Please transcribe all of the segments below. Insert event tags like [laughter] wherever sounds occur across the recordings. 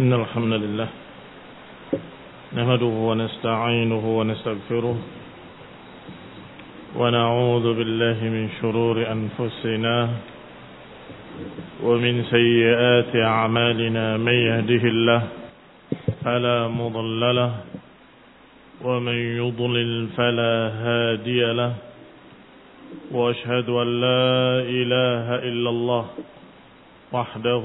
إن الحمد لله نهده ونستعينه ونستغفره ونعوذ بالله من شرور أنفسنا ومن سيئات أعمالنا من يهده الله فلا مضل له ومن يضلل فلا هادي له وأشهد أن لا إله إلا الله وحده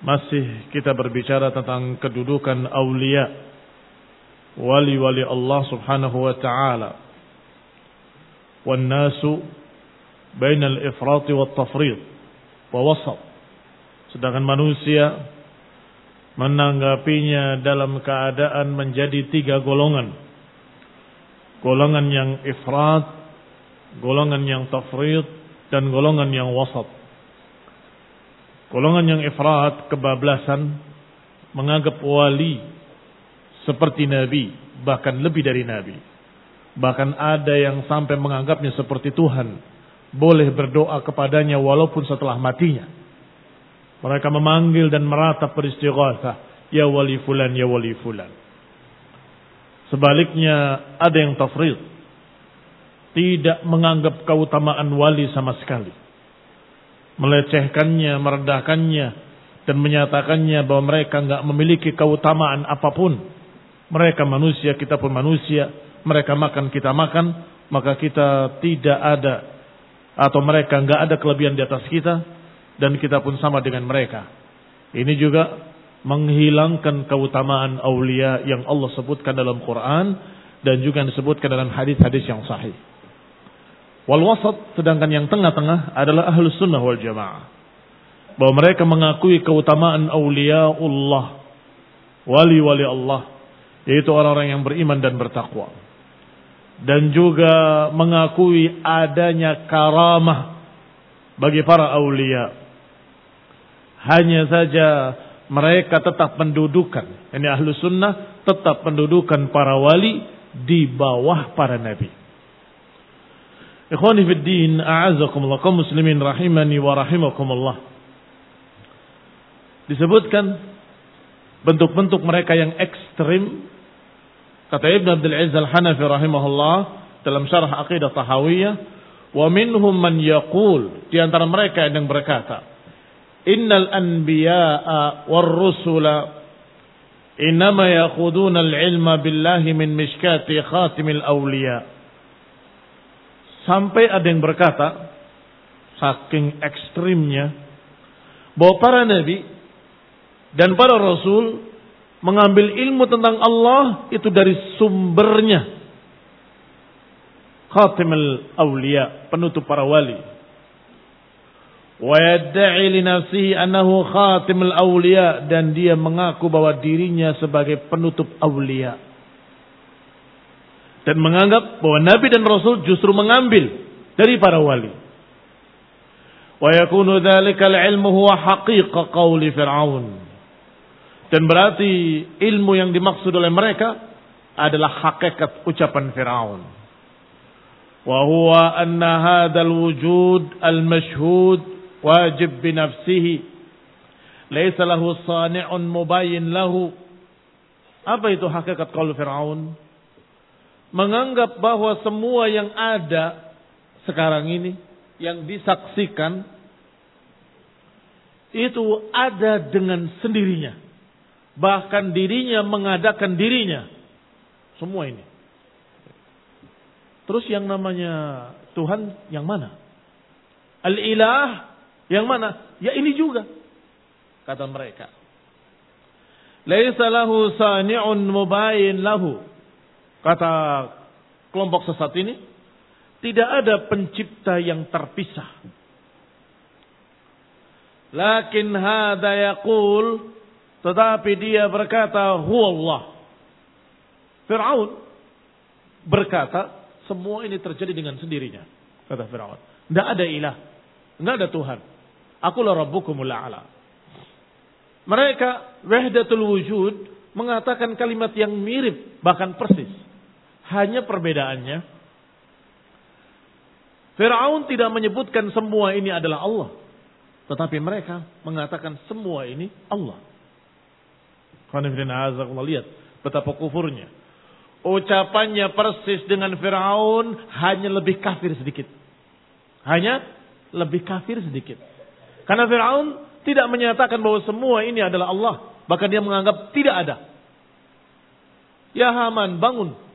Masih kita berbicara tentang kedudukan aulia wali-wali Allah Subhanahu wa taala. Wan nasu bainal ifrat wa tafrid wa wasat. Sedangkan manusia menanggapinya dalam keadaan menjadi tiga golongan. Golongan yang ifrat, golongan yang tafrid dan golongan yang wasat. Golongan yang ifrat, kebablasan, menganggap wali seperti nabi, bahkan lebih dari nabi. Bahkan ada yang sampai menganggapnya seperti Tuhan. Boleh berdoa kepadanya walaupun setelah matinya. Mereka memanggil dan meratap beristighatsah, ya wali fulan, ya wali fulan. Sebaliknya ada yang tafrid. Tidak menganggap keutamaan wali sama sekali melecehkannya, merendahkannya, dan menyatakannya bahwa mereka nggak memiliki keutamaan apa pun. Mereka manusia, kita pun manusia. Mereka makan, kita makan. Maka kita tidak ada atau mereka nggak ada kelebihan di atas kita dan kita pun sama dengan mereka. Ini juga menghilangkan keutamaan aulia yang Allah sebutkan dalam Quran dan juga disebutkan dalam hadis-hadis yang sahih. Wal wasat sedangkan yang tengah-tengah adalah ahlus sunnah wal jamaah. Bahwa mereka mengakui keutamaan Allah, wali-wali Allah, yaitu orang-orang yang beriman dan bertakwa. Dan juga mengakui adanya karamah bagi para aulia. Hanya saja mereka tetap pendudukan, ini ahlu sunnah tetap pendudukan para wali di bawah para nabi. Ikhwani fid din, a'azakumullah, kaum muslimin rahimani wa rahimakumullah. Disebutkan bentuk-bentuk mereka yang ekstrim. Kata Ibn Abdul Aziz Al-Hanafi rahimahullah dalam syarah aqidah tahawiyah, wa minhum man yaqul, di antara mereka yang berkata, innal anbiya'a war rusula innama yakhuduna al-ilma billahi min mishkati khatimil awliya' Sampai ada yang berkata, saking ekstrimnya, bahwa para nabi dan para rasul mengambil ilmu tentang Allah itu dari sumbernya. khatimul awliya, penutup para wali. Wa li nafsihi annahu khatimul awliya dan dia mengaku bahwa dirinya sebagai penutup awliya. Dan menganggap bahwa Nabi dan Rasul justru mengambil dari para wali. Wa yakunu dzalika al-ilmu huwa haqiqa qawli Fir'aun. Dan berarti ilmu yang dimaksud oleh mereka adalah hakikat ucapan Fir'aun. Wa huwa anna hadzal wujud al-mashhud wajib bi nafsihi laysa lahu sani'un mubayyin lahu. Apa itu hakikat qaul Fir'aun? Menganggap bahwa semua yang ada sekarang ini yang disaksikan itu ada dengan sendirinya. Bahkan dirinya mengadakan dirinya. Semua ini. Terus yang namanya Tuhan yang mana? Al-ilah yang mana? Ya ini juga. Kata mereka. Laisa lahu sani'un mubayin lahu. Kata kelompok sesat ini. Tidak ada pencipta yang terpisah. Lakin hada yaqul tetapi dia berkata huwallah. Fir'aun berkata semua ini terjadi dengan sendirinya. Kata Fir'aun. Tidak ada ilah. Tidak ada Tuhan. Akulah Rabbukumul A'la. Mereka wahdatul wujud mengatakan kalimat yang mirip bahkan persis. Hanya perbedaannya Fir'aun tidak menyebutkan semua ini adalah Allah. Tetapi mereka mengatakan semua ini Allah. Lihat betapa kufurnya. Ucapannya persis dengan Fir'aun hanya lebih kafir sedikit. Hanya lebih kafir sedikit. Karena Fir'aun tidak menyatakan bahwa semua ini adalah Allah. Bahkan dia menganggap tidak ada. Ya Haman bangun.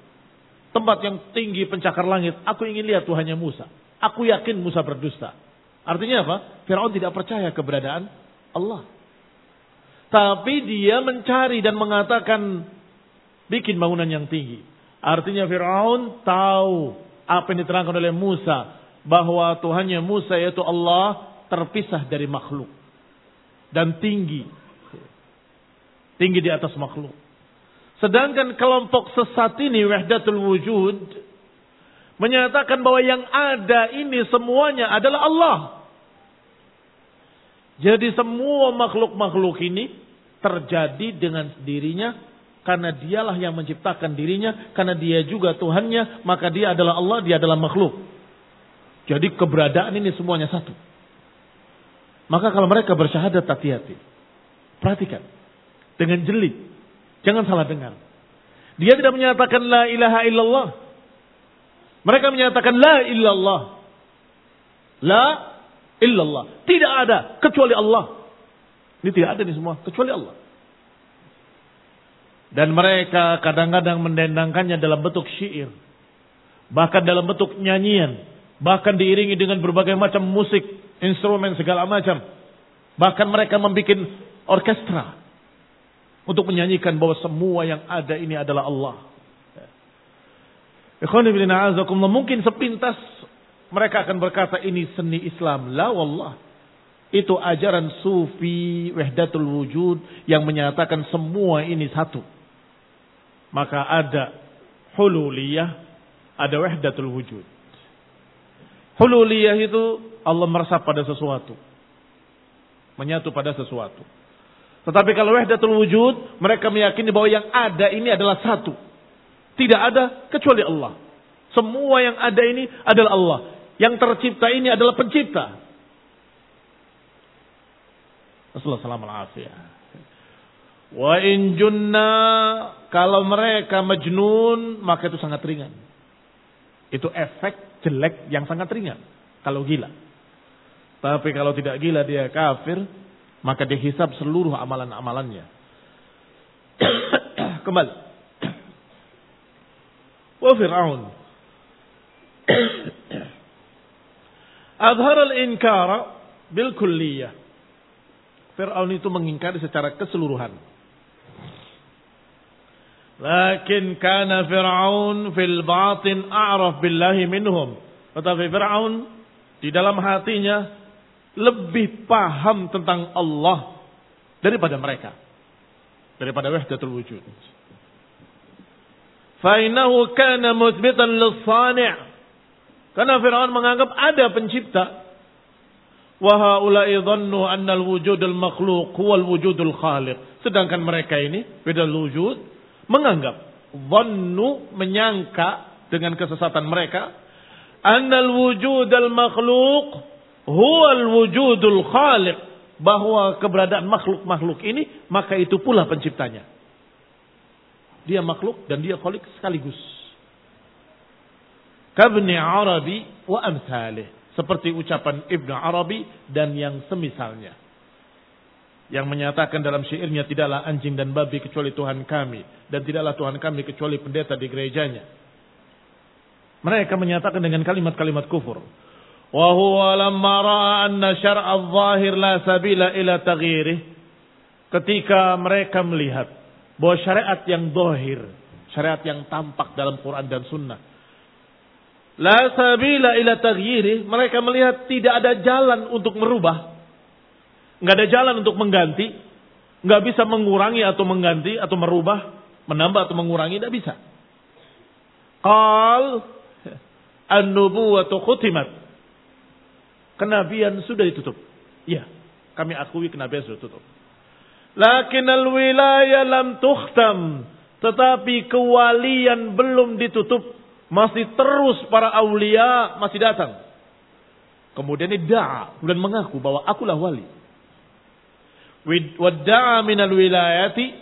Tempat yang tinggi pencakar langit. Aku ingin lihat Tuhannya Musa. Aku yakin Musa berdusta. Artinya apa? Firaun tidak percaya keberadaan Allah. Tapi dia mencari dan mengatakan bikin bangunan yang tinggi. Artinya Firaun tahu apa yang diterangkan oleh Musa bahwa Tuhannya Musa yaitu Allah terpisah dari makhluk dan tinggi. Tinggi di atas makhluk. Sedangkan kelompok sesat ini wahdatul wujud menyatakan bahwa yang ada ini semuanya adalah Allah. Jadi semua makhluk-makhluk ini terjadi dengan sendirinya karena dialah yang menciptakan dirinya, karena dia juga Tuhannya, maka dia adalah Allah, dia adalah makhluk. Jadi keberadaan ini semuanya satu. Maka kalau mereka bersyahadat hati-hati. Perhatikan. Dengan jeli. Jangan salah dengar. Dia tidak menyatakan la ilaha illallah. Mereka menyatakan la illallah. La illallah. Tidak ada kecuali Allah. Ini tidak ada nih semua kecuali Allah. Dan mereka kadang-kadang mendendangkannya dalam bentuk syair. Bahkan dalam bentuk nyanyian. Bahkan diiringi dengan berbagai macam musik, instrumen segala macam. Bahkan mereka membuat orkestra. Untuk menyanyikan bahwa semua yang ada ini adalah Allah. Mungkin sepintas mereka akan berkata ini seni Islam. La wallah. Itu ajaran sufi wahdatul wujud yang menyatakan semua ini satu. Maka ada hululiyah, ada wahdatul wujud. Hululiyah itu Allah merasa pada sesuatu. Menyatu pada sesuatu. Tetapi kalau wahdatul wujud, mereka meyakini bahwa yang ada ini adalah satu. Tidak ada kecuali Allah. Semua yang ada ini adalah Allah. Yang tercipta ini adalah pencipta. SAW Wa in junna kalau mereka majnun maka itu sangat ringan. Itu efek jelek yang sangat ringan kalau gila. Tapi kalau tidak gila dia kafir, maka dihisab seluruh amalan-amalannya. [coughs] Kembali. [coughs] Wa Fir'aun. [coughs] Azhar al-inkara bil kulliyah. Fir'aun itu mengingkari secara keseluruhan. Lakin kana Fir'aun fil batin a'raf billahi minhum. Tetapi Fir'aun di dalam hatinya lebih paham tentang Allah daripada mereka. Daripada wahdatul wujud. Fainahu kana muthbitan lis-sani' Karena Fir'aun menganggap ada pencipta. Wa haula'i dhannu anna al-wujudul makhluq huwa al-wujudul khaliq. Sedangkan mereka ini beda wujud menganggap dhannu menyangka dengan kesesatan mereka anna al-wujudul makhluq huwa al-wujudul khaliq bahwa keberadaan makhluk-makhluk ini maka itu pula penciptanya. Dia makhluk dan dia khalik sekaligus. Kabni Arabi wa amsalih. Seperti ucapan Ibn Arabi dan yang semisalnya. Yang menyatakan dalam syairnya tidaklah anjing dan babi kecuali Tuhan kami. Dan tidaklah Tuhan kami kecuali pendeta di gerejanya. Mereka menyatakan dengan kalimat-kalimat kufur. Wahuwa lamma ra'a anna syar'a zahir la sabila ila taghyirih. Ketika mereka melihat bahwa syariat yang dohir, syariat yang tampak dalam Quran dan Sunnah, La sabila ila taghyiri. Mereka melihat tidak ada jalan untuk merubah. Nggak ada jalan untuk mengganti. Nggak bisa mengurangi atau mengganti atau merubah. Menambah atau mengurangi. Tidak bisa. Qal an-nubuwatu khutimat. Kenabian sudah ditutup. Iya. Kami akui kenabian sudah tutup. Lakin al-wilayah lam tukhtam. Tetapi kewalian belum ditutup masih terus para aulia masih datang. Kemudian da'a dan mengaku bahwa akulah wali. Wadda'a minal wilayati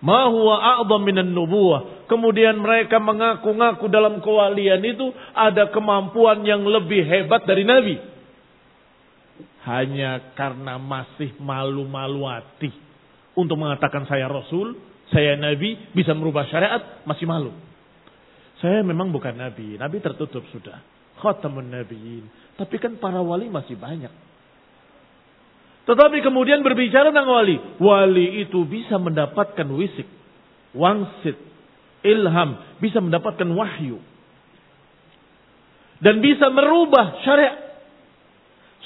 ma huwa a'zam minan nubuwah. Kemudian mereka mengaku-ngaku dalam kewalian itu ada kemampuan yang lebih hebat dari nabi. Hanya karena masih malu-malu hati untuk mengatakan saya rasul, saya nabi, bisa merubah syariat, masih malu. Saya memang bukan nabi, nabi tertutup sudah. Khatamun nabiin. Tapi kan para wali masih banyak. Tetapi kemudian berbicara tentang wali. Wali itu bisa mendapatkan wisik, wangsit, ilham, bisa mendapatkan wahyu. Dan bisa merubah syariat.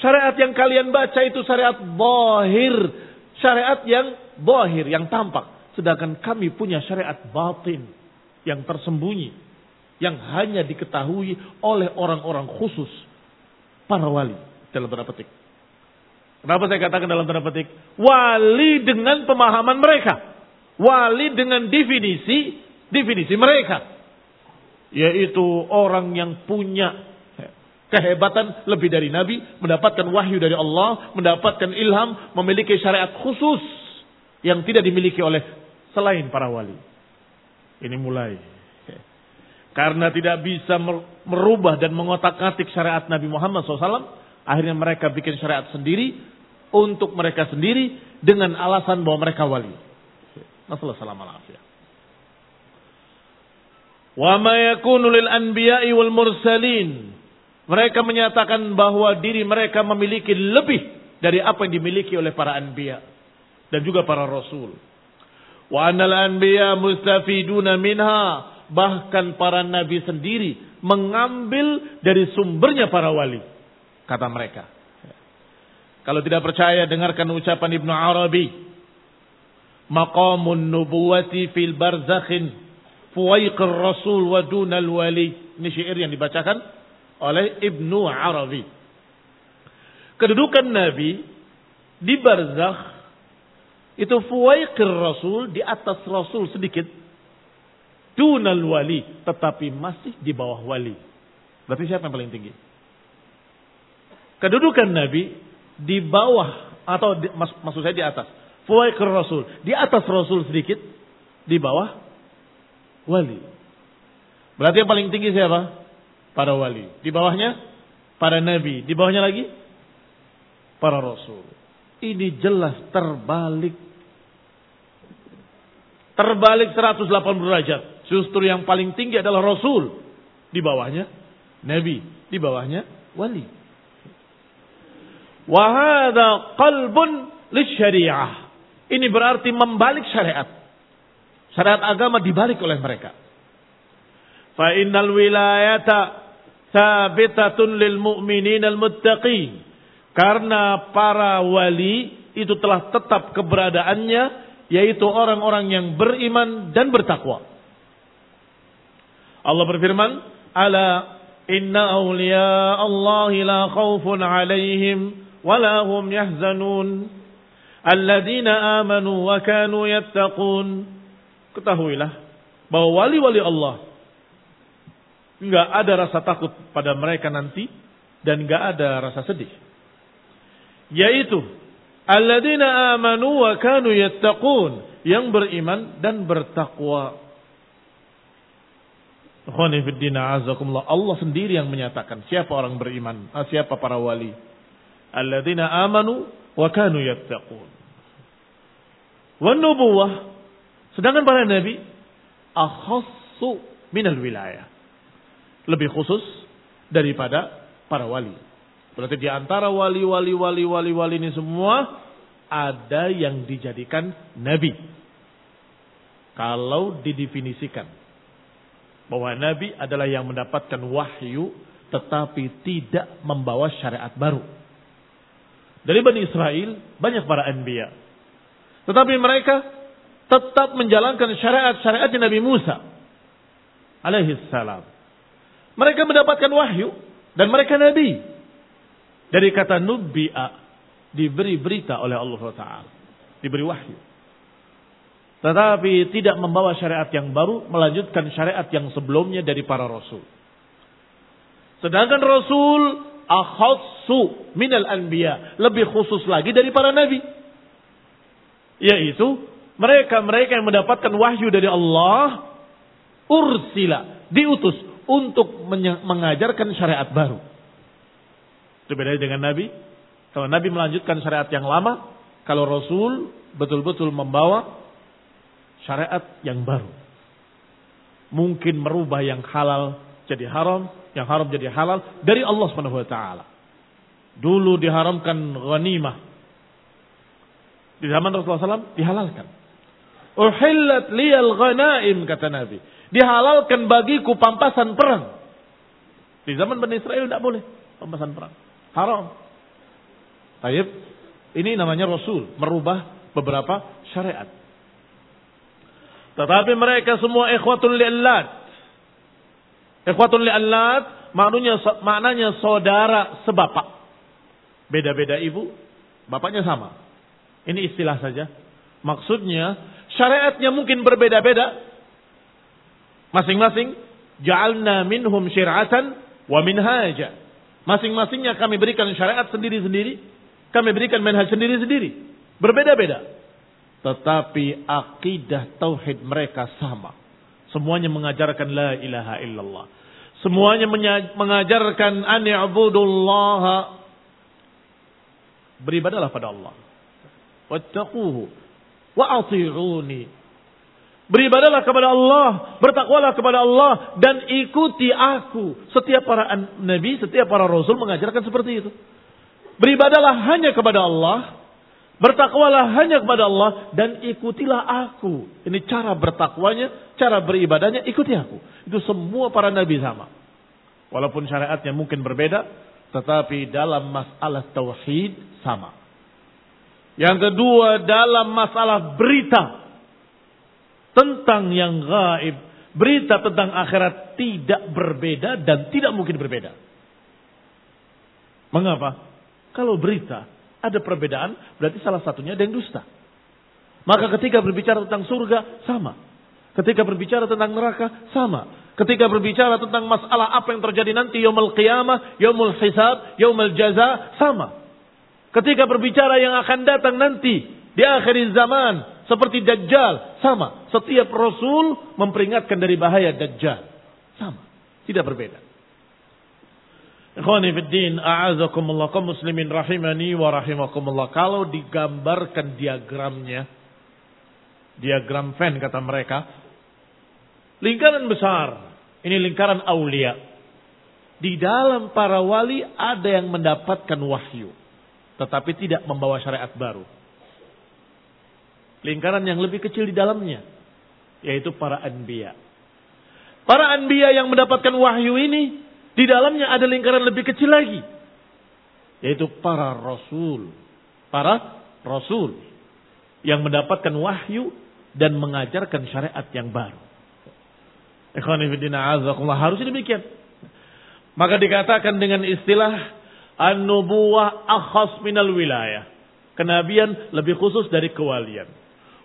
Syariat yang kalian baca itu syariat bohir. Syariat yang bohir, yang tampak. Sedangkan kami punya syariat batin. Yang tersembunyi yang hanya diketahui oleh orang-orang khusus para wali dalam tanda petik. Kenapa saya katakan dalam tanda petik? Wali dengan pemahaman mereka. Wali dengan definisi definisi mereka. Yaitu orang yang punya kehebatan lebih dari Nabi, mendapatkan wahyu dari Allah, mendapatkan ilham, memiliki syariat khusus yang tidak dimiliki oleh selain para wali. Ini mulai karena tidak bisa merubah dan mengotak-atik syariat Nabi Muhammad SAW. Akhirnya mereka bikin syariat sendiri. Untuk mereka sendiri. Dengan alasan bahwa mereka wali. Nasallahu salam alafiyah. Wa ma wal mursalin. Mereka menyatakan bahwa diri mereka memiliki lebih dari apa yang dimiliki oleh para anbiya dan juga para rasul. Wa anal anbiya mustafiduna minha bahkan para nabi sendiri mengambil dari sumbernya para wali. Kata mereka. Kalau tidak percaya dengarkan ucapan Ibnu Arabi. Maqamun nubuwati fil barzakhin fuwaiqir rasul wa dunal wali. Ini syair yang dibacakan oleh Ibnu Arabi. Kedudukan Nabi di barzakh itu fuwaiqir rasul di atas rasul sedikit dunal wali, tetapi masih di bawah wali. Berarti siapa yang paling tinggi? Kedudukan Nabi di bawah atau di, mas, maksud saya di atas. Fuwaikir Rasul, di atas Rasul sedikit, di bawah wali. Berarti yang paling tinggi siapa? Para wali. Di bawahnya para nabi, di bawahnya lagi para rasul. Ini jelas terbalik. Terbalik 180 derajat. Justru yang paling tinggi adalah Rasul. Di bawahnya Nabi. Di bawahnya wali. Wahada qalbun syariah. Ini berarti membalik syariat. Syariat agama dibalik oleh mereka. Fa innal wilayata thabitatun lil mu'minin al muttaqin. Karena para wali itu telah tetap keberadaannya yaitu orang-orang yang beriman dan bertakwa. Allah berfirman, "Ala inna awliya Allah la khaufun 'alaihim wa hum yahzanun." Alladzina amanu wa kanu yattaqun. Ketahuilah bahwa wali-wali Allah Enggak ada rasa takut pada mereka nanti dan enggak ada rasa sedih. Yaitu alladzina amanu wa kanu yattaqun, yang beriman dan bertakwa. Allah sendiri yang menyatakan siapa orang beriman, ah, siapa para wali. Alladzina amanu wa kanu yattaqun. Wan nubuwah sedangkan para nabi akhassu minal wilayah lebih khusus daripada para wali. Berarti di antara wali-wali wali-wali wali ini semua ada yang dijadikan nabi. Kalau didefinisikan bahwa nabi adalah yang mendapatkan wahyu tetapi tidak membawa syariat baru. Dari Bani Israel banyak para anbiya. Tetapi mereka tetap menjalankan syariat-syariat Nabi Musa alaihi salam. Mereka mendapatkan wahyu dan mereka nabi. Dari kata nubbi'a diberi berita oleh Allah Taala, diberi wahyu. Tetapi tidak membawa syariat yang baru, melanjutkan syariat yang sebelumnya dari para rasul. Sedangkan rasul akhassu minal anbiya, lebih khusus lagi dari para nabi. Yaitu mereka-mereka yang mendapatkan wahyu dari Allah ursila, diutus untuk mengajarkan syariat baru. Itu beda dengan Nabi. Kalau Nabi melanjutkan syariat yang lama, kalau Rasul betul-betul membawa syariat yang baru. Mungkin merubah yang halal jadi haram, yang haram jadi halal dari Allah Subhanahu wa taala. Dulu diharamkan ghanimah. Di zaman Rasulullah SAW dihalalkan. Uhillat liyal ghanaim kata Nabi dihalalkan bagiku pampasan perang. Di zaman Bani Israel tidak boleh pampasan perang. Haram. Taib. Ini namanya Rasul. Merubah beberapa syariat. Tetapi mereka semua ikhwatul li'allat. Ikhwatul li'allat maknanya, maknanya saudara sebapak. Beda-beda ibu, bapaknya sama. Ini istilah saja. Maksudnya syariatnya mungkin berbeda-beda, Masing-masing ja'alna minhum syir'atan wa minhaja. Masing-masingnya kami berikan syariat sendiri-sendiri, kami berikan manhaj sendiri-sendiri. Berbeda-beda. Tetapi akidah tauhid mereka sama. Semuanya mengajarkan la ilaha illallah. Semuanya mengajarkan an. Beribadalah pada Allah. Wattaquhu wa ati'uni Beribadalah kepada Allah, bertakwalah kepada Allah dan ikuti aku. Setiap para nabi, setiap para rasul mengajarkan seperti itu. Beribadalah hanya kepada Allah, bertakwalah hanya kepada Allah dan ikutilah aku. Ini cara bertakwanya, cara beribadahnya, ikuti aku. Itu semua para nabi sama. Walaupun syariatnya mungkin berbeda, tetapi dalam masalah tauhid sama. Yang kedua dalam masalah berita tentang yang gaib, berita tentang akhirat tidak berbeda dan tidak mungkin berbeda. Mengapa? Kalau berita ada perbedaan, berarti salah satunya ada yang dusta. Maka ketika berbicara tentang surga, sama. Ketika berbicara tentang neraka, sama. Ketika berbicara tentang masalah apa yang terjadi nanti, yaumul qiyamah, yaumul hisab, yaumul jaza, sama. Ketika berbicara yang akan datang nanti, di akhir zaman, seperti Dajjal. Sama. Setiap Rasul memperingatkan dari bahaya Dajjal. Sama. Tidak berbeda. Ikhwani fiddin, a'azakumullah kaum muslimin rahimani wa. Kalau digambarkan diagramnya, diagram Venn kata mereka, lingkaran besar, ini lingkaran aulia. Di dalam para wali ada yang mendapatkan wahyu, tetapi tidak membawa syariat baru lingkaran yang lebih kecil di dalamnya, yaitu para anbiya. Para anbiya yang mendapatkan wahyu ini di dalamnya ada lingkaran lebih kecil lagi yaitu para rasul. Para rasul yang mendapatkan wahyu dan mengajarkan syariat yang baru. Harus demikian. Maka dikatakan dengan istilah an-nubuwah akhas minal wilayah. Kenabian lebih khusus dari kewalian.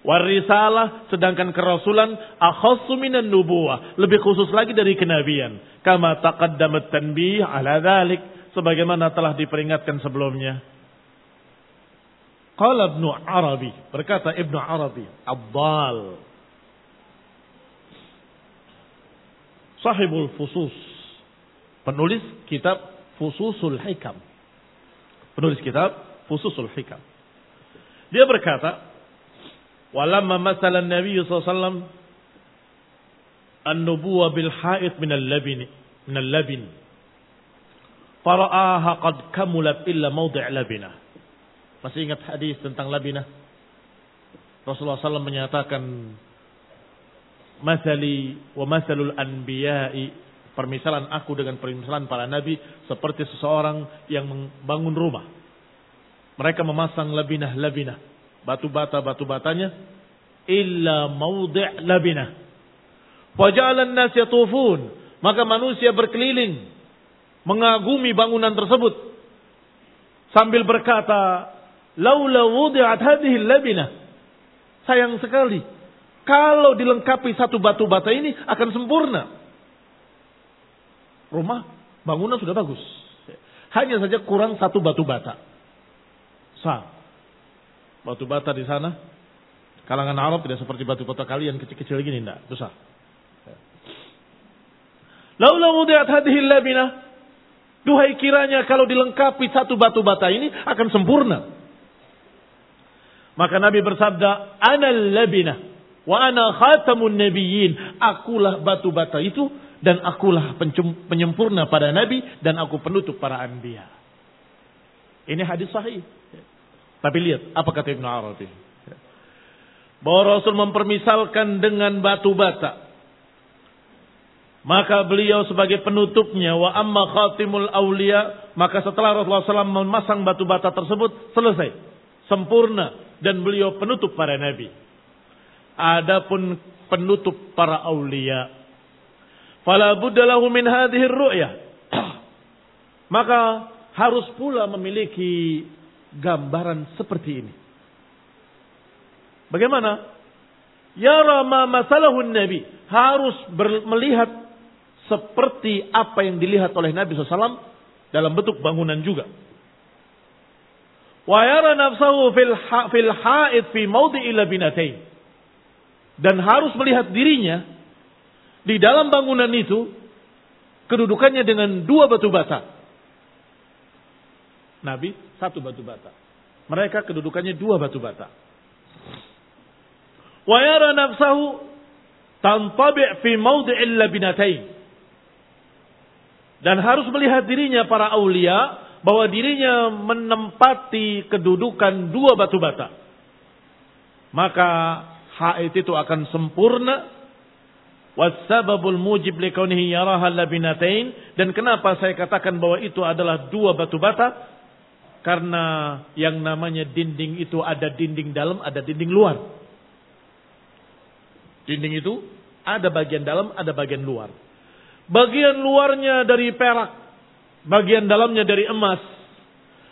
Warisalah sedangkan kerasulan akhassu minan nubuwah, lebih khusus lagi dari kenabian. Kama taqaddamat tanbih ala dhalik sebagaimana telah diperingatkan sebelumnya. Qala Ibnu Arabi, berkata Ibnu Arabi, Abdal. Sahibul Fusus. Penulis kitab Fususul Hikam. Penulis kitab Fususul Hikam. Dia berkata, Walamma masalan Nabi SAW an-nubuwa bil haid min al-labin min al-labin. Fara'aha qad kamulat illa mawdi' labinah masih ingat hadis tentang labinah Rasulullah SAW menyatakan masali wa masalul anbiya'i. Permisalan aku dengan permisalan para nabi seperti seseorang yang membangun rumah. Mereka memasang labinah-labinah batu bata batu batanya illa maudhi' labinah. Wajalan nas yatufun, maka manusia berkeliling mengagumi bangunan tersebut sambil berkata, "Laula wudi'at hadhihi labinah." Sayang sekali kalau dilengkapi satu batu bata ini akan sempurna. Rumah bangunan sudah bagus. Hanya saja kurang satu batu bata. Sah batu bata di sana. Kalangan Arab tidak seperti batu bata kalian kecil-kecil gini, enggak, besar. Laula wudiat hadhihi labina. Duhai kiranya kalau dilengkapi satu batu bata ini akan sempurna. Maka Nabi bersabda, "Ana labina wa ana khatamun nabiyyin." Akulah batu bata itu dan akulah penyempurna pada nabi dan aku penutup para anbiya. Ini hadis sahih. Tapi lihat apa kata Ibnu Arabi. Bahwa Rasul mempermisalkan dengan batu bata. Maka beliau sebagai penutupnya wa amma khatimul awliya maka setelah Rasulullah SAW memasang batu bata tersebut selesai sempurna dan beliau penutup para nabi. Adapun penutup para aulia fala buddalahu min ru'yah [clears throat] maka harus pula memiliki gambaran seperti ini. Bagaimana? Ya Rama masalahun Nabi harus melihat seperti apa yang dilihat oleh Nabi SAW dalam bentuk bangunan juga. Wa yara nafsahu fil, fil haid fi labinatain. Dan harus melihat dirinya di dalam bangunan itu kedudukannya dengan dua batu bata. Nabi satu batu bata. Mereka kedudukannya dua batu bata. Wa yara nafsahu tantabi' fi mawdi'il labinatain. Dan harus melihat dirinya para aulia bahwa dirinya menempati kedudukan dua batu bata. Maka haid itu akan sempurna Wasababul mujib likaunihi yaraha labinatain dan kenapa saya katakan bahwa itu adalah dua batu bata karena yang namanya dinding itu ada dinding dalam, ada dinding luar. Dinding itu ada bagian dalam, ada bagian luar. Bagian luarnya dari perak, bagian dalamnya dari emas.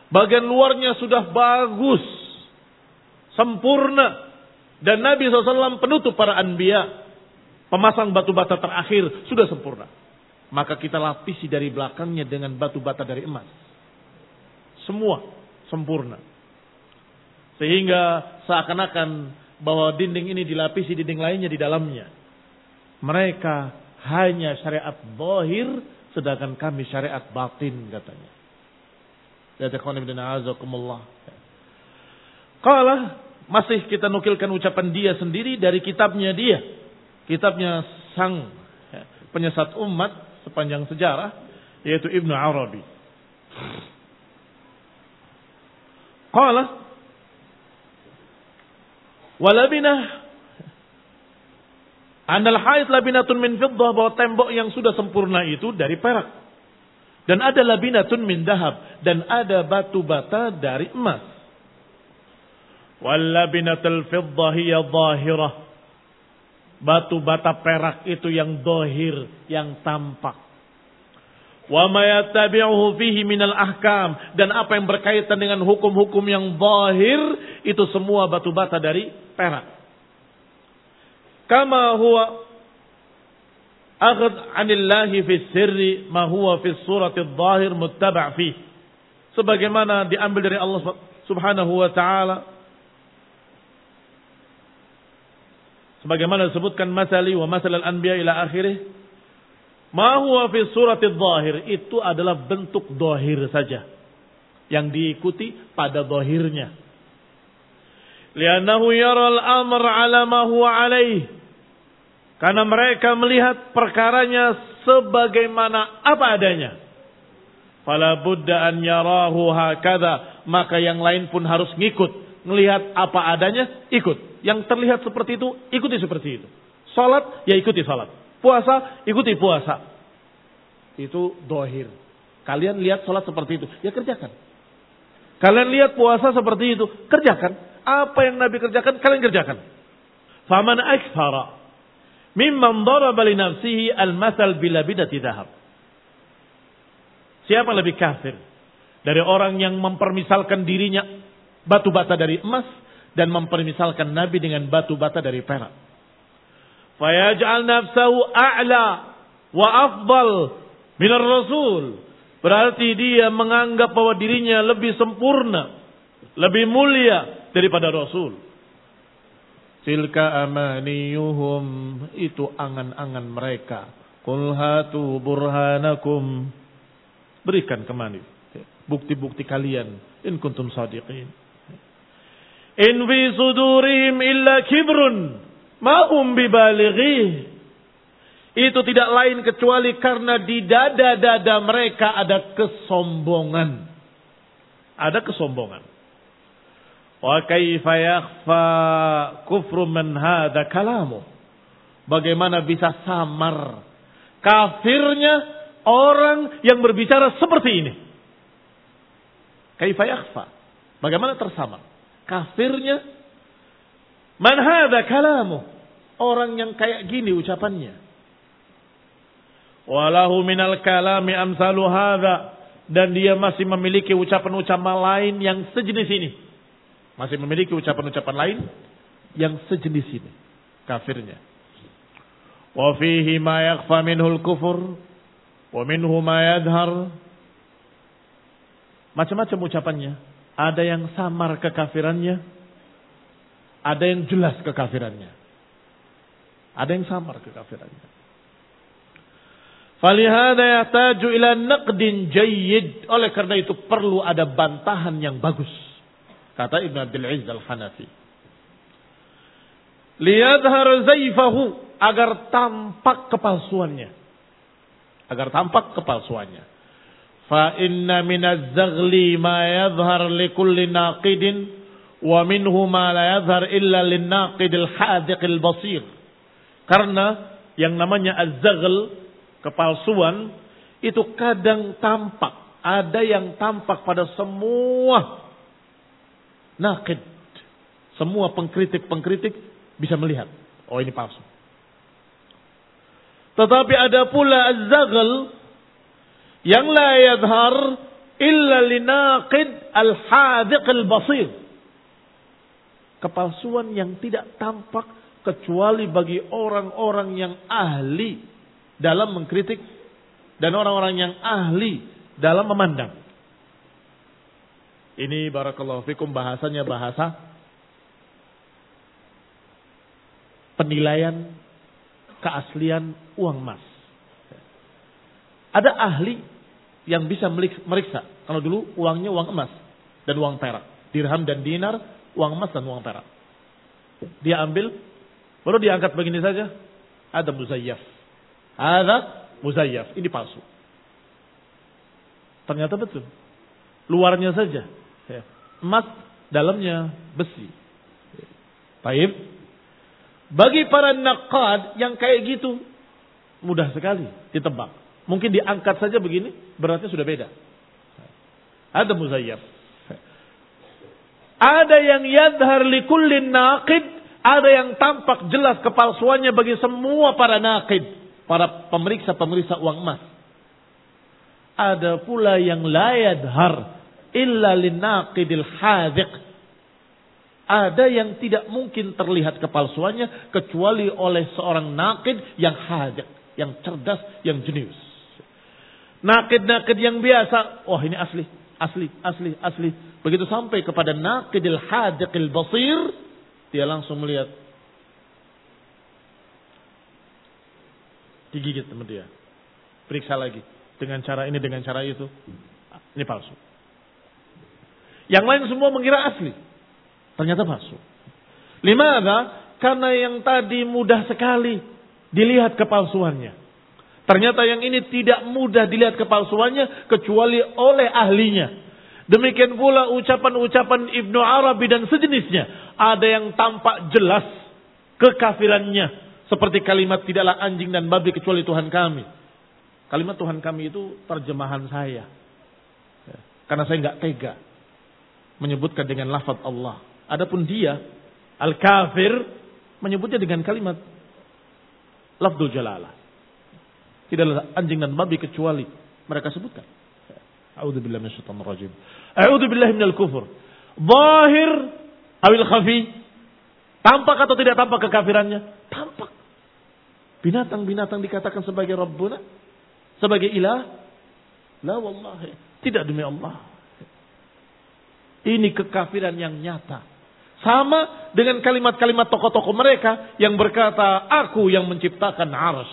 Bagian luarnya sudah bagus, sempurna. Dan Nabi SAW penutup para anbiya. Pemasang batu bata terakhir sudah sempurna. Maka kita lapisi dari belakangnya dengan batu bata dari emas. Semua sempurna. Sehingga seakan-akan bahwa dinding ini dilapisi dinding lainnya di dalamnya. Mereka hanya syariat bohir, sedangkan kami syariat batin katanya. Kalau masih kita nukilkan ucapan dia sendiri dari kitabnya dia. Kitabnya sang penyesat umat sepanjang sejarah yaitu Ibnu Arabi. Qala walabina Anal haid labinatun min fiddah bahwa tembok yang sudah sempurna itu dari perak. Dan ada labinatun min dahab dan ada batu bata dari emas. Wal labinatul fiddah hiya zahirah. Batu bata perak itu yang dohir, yang tampak. Wa ma yattabi'uhu fihi ahkam dan apa yang berkaitan dengan hukum-hukum yang zahir itu semua batu bata dari perak. Kama huwa akhd anillahi fi sirri ma huwa fi surati dhahir muttaba' fi. Sebagaimana diambil dari Allah Subhanahu wa taala sebagaimana disebutkan masali wa masal al-anbiya ila akhirih ma huwa fi surati dhahir itu adalah bentuk dohir saja yang diikuti pada dohirnya lianahu yara al-amr ala ma alaih karena mereka melihat perkaranya sebagaimana apa adanya. Fala budda an yarahu hakadha. Maka yang lain pun harus ngikut. Melihat apa adanya, ikut. Yang terlihat seperti itu, ikuti seperti itu. Salat, ya ikuti salat. Puasa, ikuti puasa. Itu dohir. Kalian lihat salat seperti itu, ya kerjakan. Kalian lihat puasa seperti itu, kerjakan. Apa yang Nabi kerjakan, kalian kerjakan. Faman akfara Mimman daraba li nafsihi al-masal bila bidati dhahab. Siapa lebih kafir? Dari orang yang mempermisalkan dirinya batu bata dari emas dan mempermisalkan Nabi dengan batu bata dari perak. Fayaj'al nafsahu a'la wa afdal minar rasul. Berarti dia menganggap bahwa dirinya lebih sempurna, lebih mulia daripada Rasul. Tilka amaniyuhum. Itu angan-angan mereka. Qul hatu burhanakum. Berikan ke mana? Bukti-bukti kalian. In kuntum sadiqin. In fi sudurihim illa kibrun. Ma'um bibalighih. Itu tidak lain kecuali karena di dada-dada mereka ada kesombongan. Ada kesombongan. Wa kaifa yakhfa kufru man hadha kalamu. Bagaimana bisa samar kafirnya orang yang berbicara seperti ini? Kaifa yakhfa? Bagaimana tersamar? Kafirnya man hadha kalamu. Orang yang kayak gini ucapannya. Walahu minal kalami amsalu hadha. Dan dia masih memiliki ucapan-ucapan lain yang sejenis ini masih memiliki ucapan-ucapan lain yang sejenis ini kafirnya. Wa fihi ma yakhfa minhul kufur wa minhu ma yadhar. Macam-macam ucapannya. Ada yang samar kekafirannya, ada yang jelas kekafirannya. Ada yang samar kekafirannya. Falihada yahtaju ila naqdin jayyid. Oleh karena itu perlu ada bantahan yang bagus Kata Ibn Abdul Aziz Al-Hanafi. Liyadhar zaifahu. Agar tampak kepalsuannya. Agar tampak kepalsuannya. Fa inna minaz zaghli ma yadhhar likulli naqidin wa minhu ma la yadhhar illa linnaqidil hadiqil basir. Karena yang namanya az-zaghl, kepalsuan, itu kadang tampak. Ada yang tampak pada semua Nakid. Semua pengkritik-pengkritik bisa melihat. Oh ini palsu. Tetapi ada pula az-zaghal yang la yadhar illa linaqid al-hadiq al-basir. Kepalsuan yang tidak tampak kecuali bagi orang-orang yang ahli dalam mengkritik dan orang-orang yang ahli dalam memandang. Ini barakallahu fikum bahasanya bahasa penilaian keaslian uang emas. Ada ahli yang bisa meriksa. Kalau dulu uangnya uang emas dan uang perak. Dirham dan dinar, uang emas dan uang perak. Dia ambil, baru diangkat begini saja. Ada muzayyaf. Ada muzayyaf. Ini palsu. Ternyata betul. Luarnya saja emas dalamnya besi. Baik. Bagi para naqad yang kayak gitu mudah sekali ditebak. Mungkin diangkat saja begini berarti sudah beda. Ada muzayyab. Ada yang yadhar li kullin naqid, ada yang tampak jelas kepalsuannya bagi semua para naqid, para pemeriksa-pemeriksa uang emas. Ada pula yang la yadhar illa linaqidil hadiq. Ada yang tidak mungkin terlihat kepalsuannya kecuali oleh seorang naqid yang hadiq, yang cerdas, yang jenius. Nakid-nakid yang biasa, oh ini asli, asli, asli, asli. Begitu sampai kepada naqidil hadiqil basir, dia langsung melihat. Digigit sama dia. Periksa lagi. Dengan cara ini, dengan cara itu. Ini palsu. Yang lain semua mengira asli. Ternyata palsu. Limada? Karena yang tadi mudah sekali dilihat kepalsuannya. Ternyata yang ini tidak mudah dilihat kepalsuannya kecuali oleh ahlinya. Demikian pula ucapan-ucapan Ibnu Arabi dan sejenisnya. Ada yang tampak jelas kekafirannya. Seperti kalimat tidaklah anjing dan babi kecuali Tuhan kami. Kalimat Tuhan kami itu terjemahan saya. Ya, karena saya nggak tega menyebutkan dengan lafaz Allah. Adapun dia, al-kafir, menyebutnya dengan kalimat lafzul jalalah. Tidaklah anjing dan babi kecuali mereka sebutkan. A'udzu billahi minasyaitonir rajim. A'udzu billahi minal kufur. Zahir awil khafi. Tampak atau tidak tampak kekafirannya? Tampak. Binatang-binatang dikatakan sebagai Rabbuna. Sebagai ilah. La wallahi. Tidak demi Allah. Ini kekafiran yang nyata. Sama dengan kalimat-kalimat tokoh-tokoh mereka yang berkata, Aku yang menciptakan arus.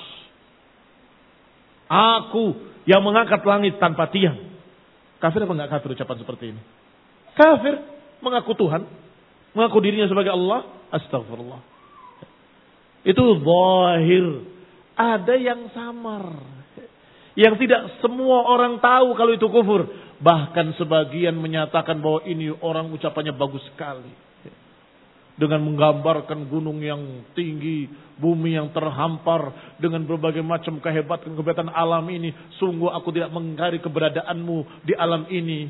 Aku yang mengangkat langit tanpa tiang. Kafir apa enggak kafir ucapan seperti ini? Kafir mengaku Tuhan, mengaku dirinya sebagai Allah, astagfirullah. Itu zahir. Ada yang samar. Yang tidak semua orang tahu kalau itu kufur. Bahkan sebagian menyatakan bahwa ini orang ucapannya bagus sekali. Dengan menggambarkan gunung yang tinggi, bumi yang terhampar, dengan berbagai macam kehebatan-kehebatan alam ini. Sungguh aku tidak mengingkari keberadaanmu di alam ini.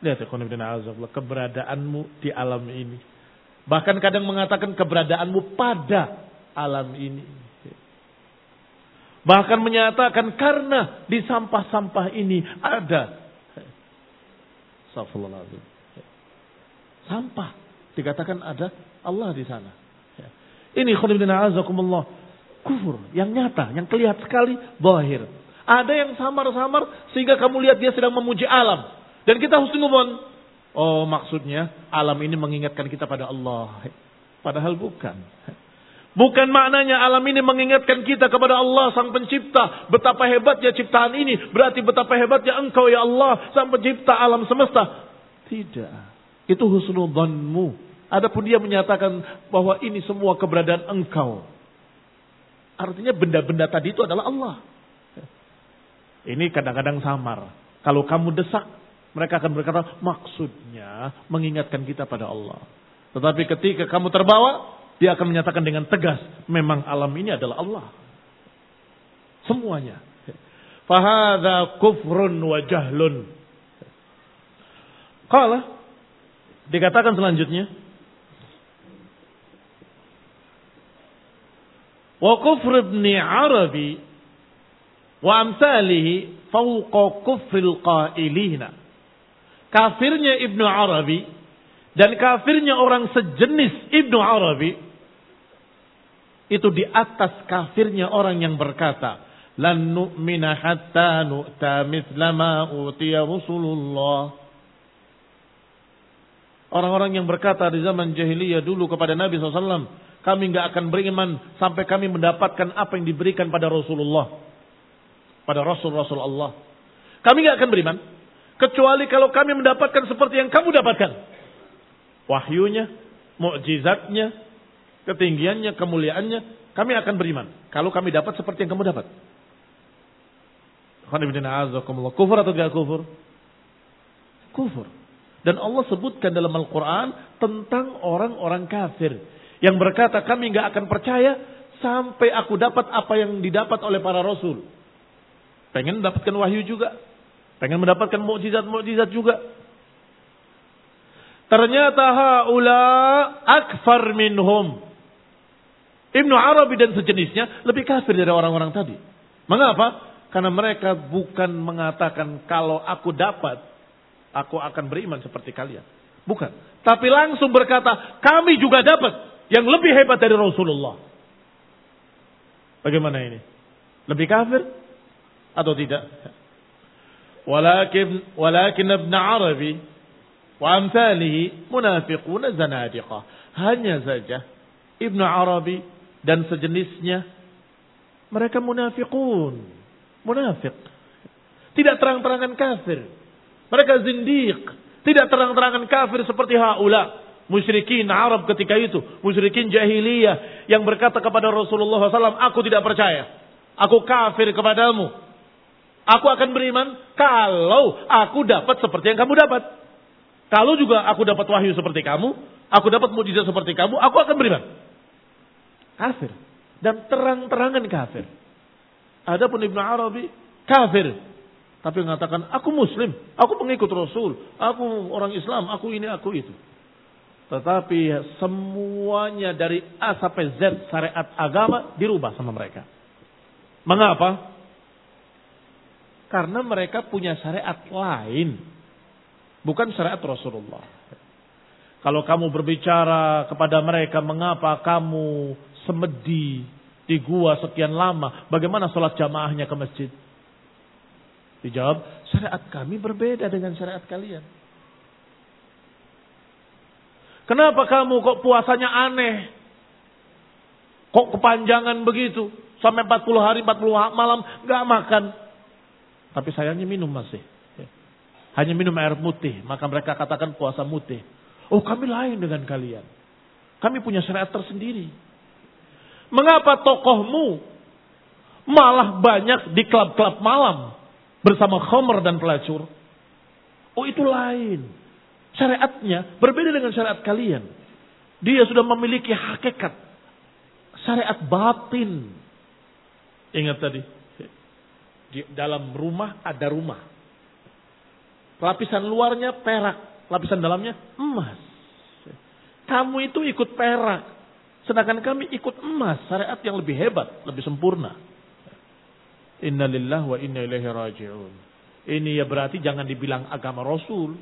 Lihat ya, keberadaanmu di alam ini. Bahkan kadang mengatakan keberadaanmu pada alam ini. Bahkan menyatakan karena di sampah-sampah ini ada. Sampah. Dikatakan ada Allah di sana. Ya. Ini khonibdina azakumullah. Kufur yang nyata, yang kelihatan sekali bahir. Ada yang samar-samar sehingga kamu lihat dia sedang memuji alam. Dan kita harus ngomong, oh maksudnya alam ini mengingatkan kita pada Allah. Padahal bukan. Bukan maknanya alam ini mengingatkan kita kepada Allah sang pencipta. Betapa hebatnya ciptaan ini. Berarti betapa hebatnya engkau ya Allah sang pencipta alam semesta. Tidak. Itu husnudhanmu. Adapun dia menyatakan bahwa ini semua keberadaan engkau. Artinya benda-benda tadi itu adalah Allah. Ini kadang-kadang samar. Kalau kamu desak, mereka akan berkata maksudnya mengingatkan kita pada Allah. Tetapi ketika kamu terbawa, dia akan menyatakan dengan tegas, memang alam ini adalah Allah. Semuanya. Fahada kufrun wa jahlun. Qala dikatakan selanjutnya, Wa kufr ibn Arabi wa amsalihi fawqa kufril qailina. Kafirnya Ibnu Arabi dan kafirnya orang sejenis Ibnu Arabi itu di atas kafirnya orang yang berkata lan nu'mina hatta nu'ta mithla ma utiya Rasulullah Orang-orang yang berkata di zaman jahiliyah dulu kepada Nabi SAW, kami nggak akan beriman sampai kami mendapatkan apa yang diberikan pada Rasulullah. Pada Rasul-Rasul Allah. Kami nggak akan beriman. Kecuali kalau kami mendapatkan seperti yang kamu dapatkan. Wahyunya, mukjizatnya, ketinggiannya, kemuliaannya. Kami akan beriman. Kalau kami dapat seperti yang kamu dapat. Kufur atau tidak kufur? Kufur. Dan Allah sebutkan dalam Al-Quran tentang orang-orang kafir yang berkata kami nggak akan percaya sampai aku dapat apa yang didapat oleh para rasul. Pengen mendapatkan wahyu juga, pengen mendapatkan mukjizat-mukjizat juga. Ternyata haula akfar minhum. Ibnu Arabi dan sejenisnya lebih kafir dari orang-orang tadi. Mengapa? Karena mereka bukan mengatakan kalau aku dapat, aku akan beriman seperti kalian. Bukan. Tapi langsung berkata, kami juga dapat yang lebih hebat dari Rasulullah. Bagaimana ini? Lebih kafir atau tidak? Walakin walakin Ibn Arabi wa amthalihi munafiquna zanadiqah. Hanya saja Ibn Arabi dan sejenisnya mereka munafiqun. Munafik. Tidak terang-terangan kafir. Mereka zindiq. Tidak terang-terangan kafir seperti haula musyrikin Arab ketika itu, musyrikin jahiliyah yang berkata kepada Rasulullah SAW, aku tidak percaya, aku kafir kepadamu. Aku akan beriman kalau aku dapat seperti yang kamu dapat. Kalau juga aku dapat wahyu seperti kamu, aku dapat mujizat seperti kamu, aku akan beriman. Kafir. Dan terang-terangan kafir. Adapun Ibnu Arabi kafir. Tapi mengatakan, aku muslim, aku pengikut Rasul, aku orang Islam, aku ini, aku itu. Tetapi semuanya dari A sampai Z syariat agama dirubah sama mereka. Mengapa? Karena mereka punya syariat lain. Bukan syariat Rasulullah. Kalau kamu berbicara kepada mereka mengapa kamu semedi di gua sekian lama. Bagaimana sholat jamaahnya ke masjid? Dijawab, syariat kami berbeda dengan syariat kalian. Kenapa kamu kok puasanya aneh? Kok kepanjangan begitu? Sampai 40 hari, 40 malam gak makan. Tapi sayangnya minum masih. Hanya minum air putih. Maka mereka katakan puasa mutih. Oh kami lain dengan kalian. Kami punya syariat tersendiri. Mengapa tokohmu malah banyak di klub-klub malam bersama khomer dan pelacur? Oh itu lain. Syariatnya berbeda dengan syariat kalian. Dia sudah memiliki hakikat. Syariat batin. Ingat tadi. Di dalam rumah ada rumah. Lapisan luarnya perak. Lapisan dalamnya emas. Kamu itu ikut perak. Sedangkan kami ikut emas. Syariat yang lebih hebat. Lebih sempurna. Innalillah wa inna ilaihi raji'un. Ini ya berarti jangan dibilang agama Rasul.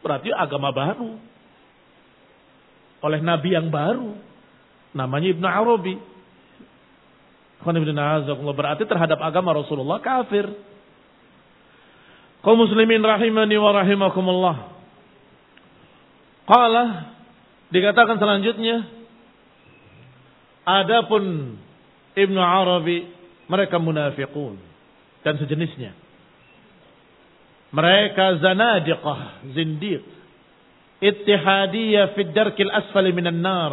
Berarti agama baru. Oleh nabi yang baru. Namanya Ibnu Arabi. Berarti terhadap agama Rasulullah kafir. Kau muslimin rahimani wa rahimakumullah. Qala dikatakan selanjutnya adapun Ibnu Arabi mereka munafiqun dan sejenisnya mereka zanadiqah, zindiq. Ittihadiyah fid darkil asfali minan nar.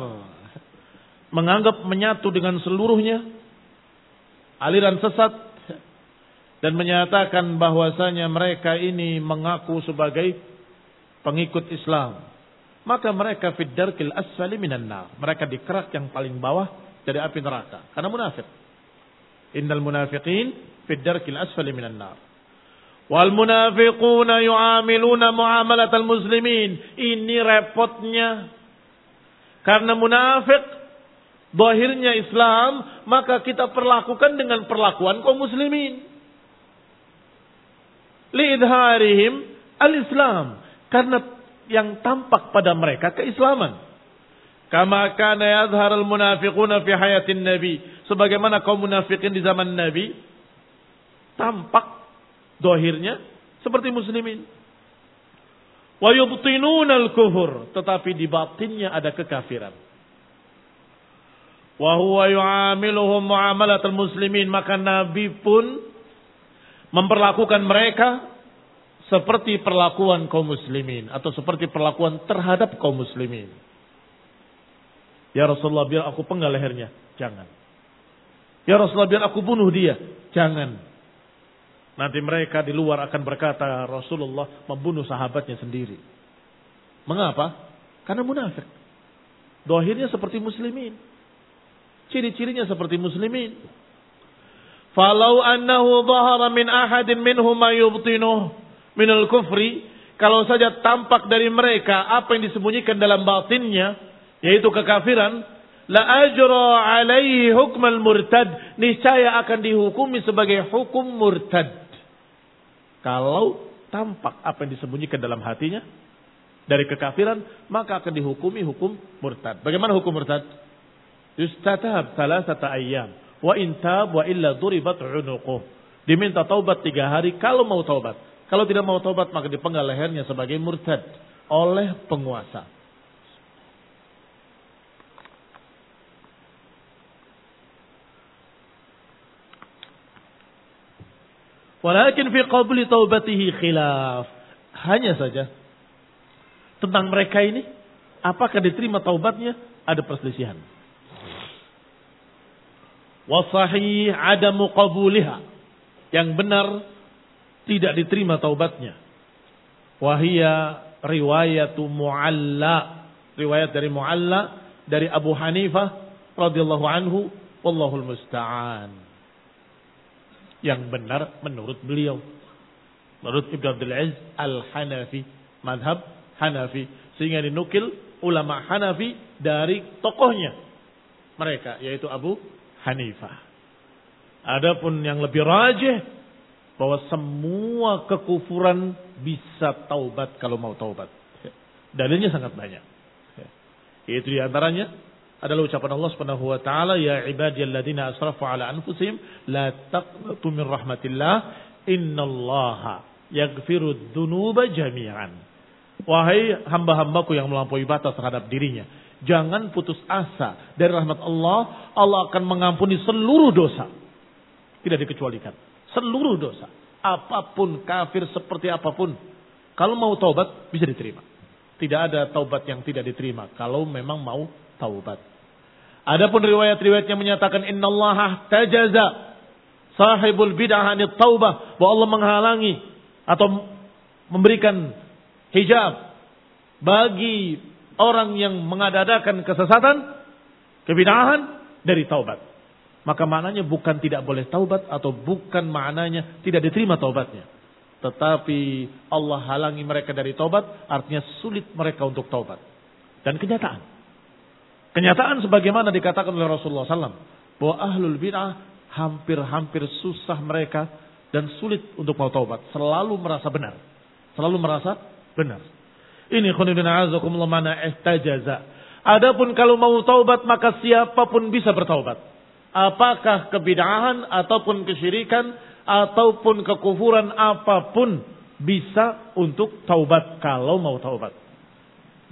Menganggap menyatu dengan seluruhnya aliran sesat dan menyatakan bahwasanya mereka ini mengaku sebagai pengikut Islam. Maka mereka fid darkil asfali minan nar. Mereka di kerak yang paling bawah dari api neraka karena munafik. Innal munafiqin fid darkil asfali minan nar. Wal munafiquna yu'amiluna muamalatal muslimin. Ini repotnya. Karena munafik bahirnya Islam, maka kita perlakukan dengan perlakuan kaum muslimin. Liidharihim al-Islam. Karena yang tampak pada mereka keislaman. Kama kana yadhhar al-munafiquna fi hayatin Nabi. Sebagaimana kaum munafikin di zaman Nabi tampak Dohirnya seperti muslimin. Wa yubtinuna al-kufur. Tetapi di batinnya ada kekafiran. Wa huwa yu'amiluhum muamalatal muslimin. Maka Nabi pun memperlakukan mereka seperti perlakuan kaum muslimin. Atau seperti perlakuan terhadap kaum muslimin. Ya Rasulullah biar aku penggal lehernya. Jangan. Ya Rasulullah biar aku bunuh dia. Jangan. Nanti mereka di luar akan berkata Rasulullah membunuh sahabatnya sendiri. Mengapa? Karena munafik. Dohirnya seperti muslimin. Ciri-cirinya seperti muslimin. Falau annahu dhahara min ahadin minhum yubtinuh kufri. Kalau saja tampak dari mereka apa yang disembunyikan dalam batinnya. Yaitu kekafiran. La ajra alaihi hukmal murtad. Niscaya akan dihukumi sebagai hukum murtad. Kalau tampak apa yang disembunyikan dalam hatinya. Dari kekafiran. Maka akan dihukumi hukum murtad. Bagaimana hukum murtad? Yustatab salah satu ayam. Wa intab wa illa duribat unuquh. Diminta taubat tiga hari kalau mau taubat. Kalau tidak mau taubat maka dipenggal lehernya sebagai murtad oleh penguasa. Walakin fi qabli taubatihi khilaf. Hanya saja tentang mereka ini apakah diterima taubatnya ada perselisihan. Wasahih ada muqabuliha. Yang benar tidak diterima taubatnya. Wahia riwayatu mu'alla. Riwayat dari mu'alla dari Abu Hanifah radhiyallahu anhu wallahul musta'an. Yang benar menurut beliau. Menurut Ibn Abdul Aziz Al-Hanafi. Madhab Hanafi. Sehingga dinukil ulama Hanafi dari tokohnya mereka yaitu Abu Hanifah. Adapun yang lebih rajih bahwa semua kekufuran bisa taubat kalau mau taubat. Dalilnya sangat banyak. Itu di antaranya adalah ucapan Allah Subhanahu wa taala ya ibadiyalladzina asrafu ala anfusihim la taqnatu min rahmatillah innallaha yaghfiru dzunuba jami'an. Wahai hamba-hambaku yang melampaui batas terhadap dirinya, Jangan putus asa dari rahmat Allah. Allah akan mengampuni seluruh dosa. Tidak dikecualikan. Seluruh dosa. Apa pun kafir seperti apa pun. Kalau mau taubat bisa diterima. Tidak ada taubat yang tidak diterima. Kalau memang mau taubat. Adapun riwayat-riwayat yang menyatakan innallaha tajaza sahibul bid'ah anit taubah bahwa Allah menghalangi atau memberikan hijab bagi orang yang mengadakan kesesatan, kebinahan dari taubat. Maka maknanya bukan tidak boleh taubat atau bukan maknanya tidak diterima taubatnya. Tetapi Allah halangi mereka dari taubat artinya sulit mereka untuk taubat. Dan kenyataan. Kenyataan sebagaimana dikatakan oleh Rasulullah SAW. Bahwa ahlul bid'ah hampir-hampir susah mereka dan sulit untuk mau taubat. Selalu merasa benar. Selalu merasa benar. Ini khunibin azakumullah mana ihtajaza. Adapun kalau mau taubat maka siapa pun bisa bertaubat. Apakah kebid'ahan ataupun kesyirikan ataupun kekufuran apa pun bisa untuk taubat kalau mau taubat.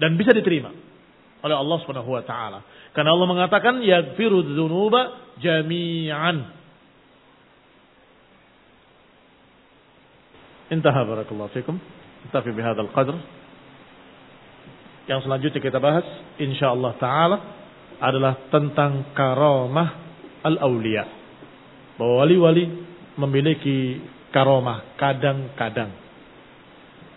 Dan bisa diterima oleh Allah Subhanahu wa taala. Karena Allah mengatakan yaghfiru dzunuba jami'an. Intaha barakallahu fikum. Intafi bihadzal qadr. Yang selanjutnya kita bahas insyaallah taala adalah tentang karamah al-aulia. Bahwa wali-wali memiliki karamah kadang-kadang.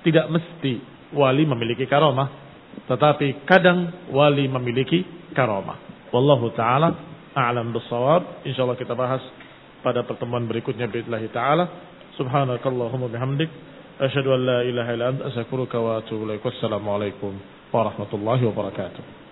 Tidak mesti wali memiliki karamah, tetapi kadang wali memiliki karamah. Wallahu taala a'lam bissawab. Insyaallah kita bahas pada pertemuan berikutnya billahi taala. Subhanakallahumma bihamdik asyhadu an la ilaha illa anta astaghfiruka wa atubu ilaik. Wassalamu alaikum warahmatullahi wabarakatuh.